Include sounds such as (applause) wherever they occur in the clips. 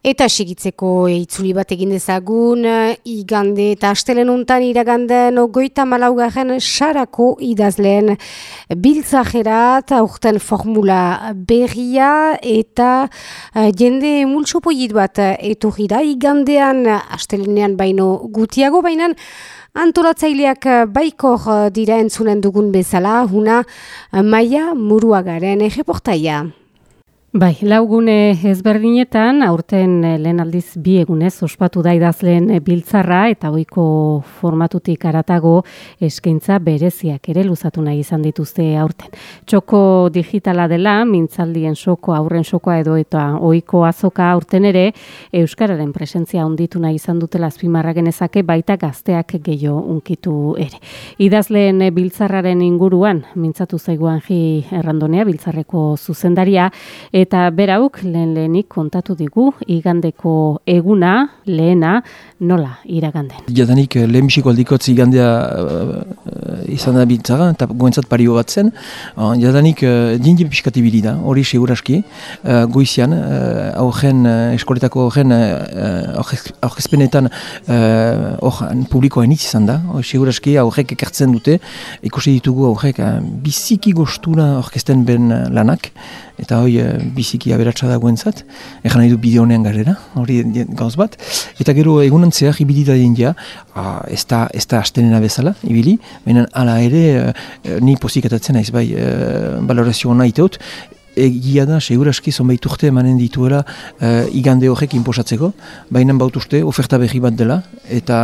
Eta segitzeko itzuli bat egin dezagun, igande eta astelen untan iraganden ogoita malaugarren sarako idazleen biltzajerat, aurten formula berria eta uh, jende multsopoit bat etorri da, igandean astelenean baino gutiago, baina antolatzaileak baikor dira entzunen dugun bezala, huna maia muruagaren egeportaia. Bai, laugune ezberdinetan, aurten eh, lehen aldiz bi egunez, ospatu da idazleen eh, biltzarra eta oiko formatutik aratago eskaintza bereziak ere luzatu nahi izan dituzte aurten. Txoko digitala dela, mintzaldien soko, aurren sokoa edo eta oiko azoka aurten ere, Euskararen presentzia onditu nahi izan dutela azpimarra genezake baita gazteak gehiago unkitu ere. Idazleen eh, biltzarraren inguruan, mintzatu zaiguan ji errandonea, biltzarreko zuzendaria, Eta berauk lehen lehenik kontatu digu igandeko eguna lehena nola iraganden. Jadanik eh, lehen bisiko aldikotz igandea uh, izan da bintzara eta goentzat pario bat zen. Uh, jadanik uh, dindi piskati da, hori seguraski. Uh, goizian, uh, aurren uh, eskoletako aurren aurkezpenetan uh, uh, publikoa enitz izan da. Hori seguraski aurrek ekertzen dute. Ikusi ditugu aurrek uh, biziki gostura aurkezten ben lanak eta hoi e, biziki aberatsa dagoen zat, egan nahi du bide honean garera, hori gauz bat, eta gero egunan zehar ibili da jendia, ez da, ez da astenena bezala, ibili, baina ala ere, e, ni pozikatatzen naiz bai, e, balorazio hona iteot, egia da, seguraski zonbait urte emanen dituela igande horrek inposatzeko, baina bautuzte oferta berri bat dela, eta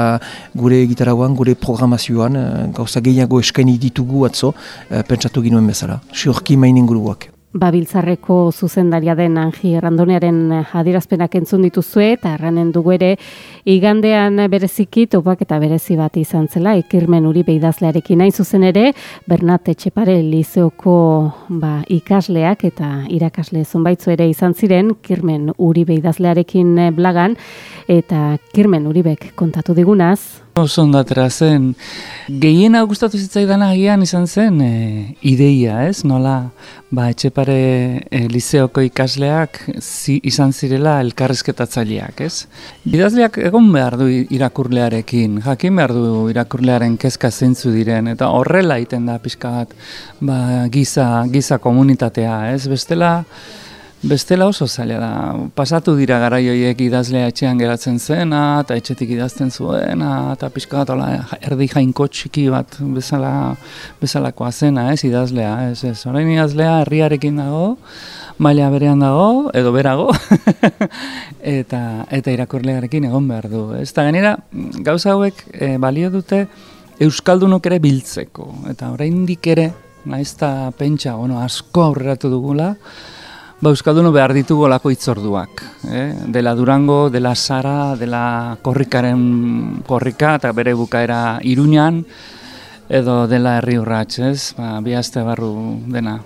gure gitaragoan, gure programazioan, gauza gehiago eskaini ditugu atzo, pentsatu ginoen bezala. Siorki mainen guruak. Babiltzarreko zuzendaria den Angi Errandonearen adierazpenak entzun dituzue eta erranen dugu ere igandean bereziki topak eta berezi bat izan zela ikirmen uri beidazlearekin nahi zuzen ere Bernat Etxepare Lizeoko ba, ikasleak eta irakasle zonbaitzu ere izan ziren kirmen uri beidazlearekin blagan eta kirmen uribek kontatu digunaz Oso ondatera zen, gehiena gustatu zitzaidan agian izan zen e, ideia, ez? Nola, ba, etxepare e, liseoko ikasleak zi, izan zirela elkarrezketatzaileak, ez? Idazleak egon behar du irakurlearekin, jakin behar du irakurlearen kezka zeintzu diren, eta horrela iten da pixka bat ba, giza, giza komunitatea, ez? Bestela, Bestela oso zaila da. Pasatu dira garaioiek idazlea etxean geratzen zena, eta etxetik idazten zuena, eta pixka bat erdi jainko txiki bat bezala, bezalakoa zena, ez idazlea. Ez, ez. Orain idazlea herriarekin dago, maila berean dago, edo berago, (laughs) eta, eta irakurlearekin egon behar du. Ez da gainera, gauza hauek e, balio dute Euskaldunok ere biltzeko. Eta oraindik ere, naizta pentsa, bueno, asko aurreratu dugula, Ba, Euskaldun behar ditugu lako itzorduak. Eh? Dela Durango, dela Sara, dela korrikaren korrika eta bere bukaera iruñan, edo dela herri urratx, ez? Ba, bi barru dena.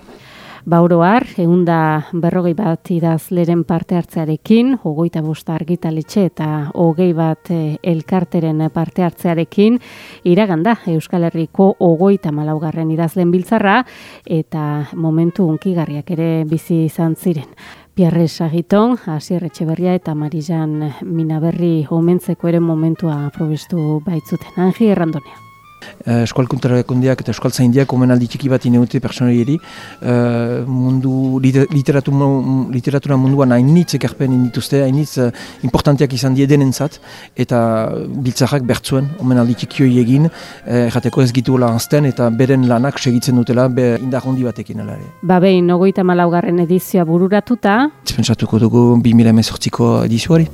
Bauroar, eunda berrogei bat idazleren parte hartzearekin, hogeita bost argitaletxe eta hogei bat eh, elkarteren parte hartzearekin, iraganda Euskal Herriko hogeita malaugarren idazlen biltzarra eta momentu unkigarriak ere bizi izan ziren. Pierre Sagiton, Asier Etxeberria eta Marijan Minaberri omentzeko ere momentua probestu baitzuten. Angi errandonea. Uh, eskual kundiak eta eskual zaindiak omen aldi txiki bat ineute personari uh, mundu, literatur, literatura munduan hainitz ekarpen indituzte, hainitz uh, importantiak izan diedenen zat, eta biltzakak bertzuen omen aldi txikioi egin, uh, errateko ez gitu anzten eta beren lanak segitzen dutela be indarrondi batekin alare. Ba behin, ogoita malaugarren edizioa bururatuta. Zpentsatuko dugu 2000 emezortziko edizioari.